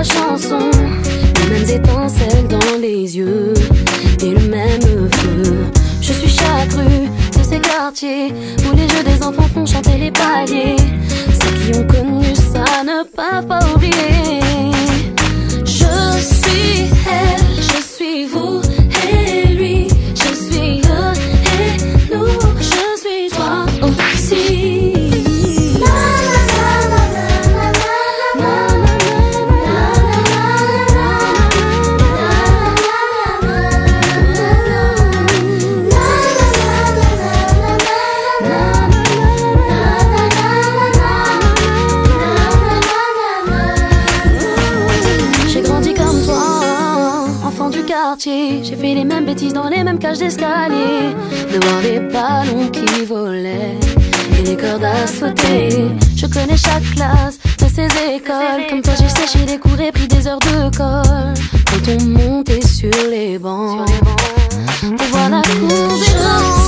la chanson. Les mêmes étincelles dans les yeux et le même feu. Je suis chaque rue de ces quartiers où les jeux des enfants font chanter les paliers. Ceux qui ont connu ça ne peuvent pas J'ai fait les mêmes bêtises dans les mêmes cages d'escalier. De voir des ballons qui volaient et les cordes à sauter. Je connais chaque classe de ces écoles. Comme toi, j'ai séché les cours et pris des heures de colle. Quand on montait sur les bancs, pour voir la cour des Je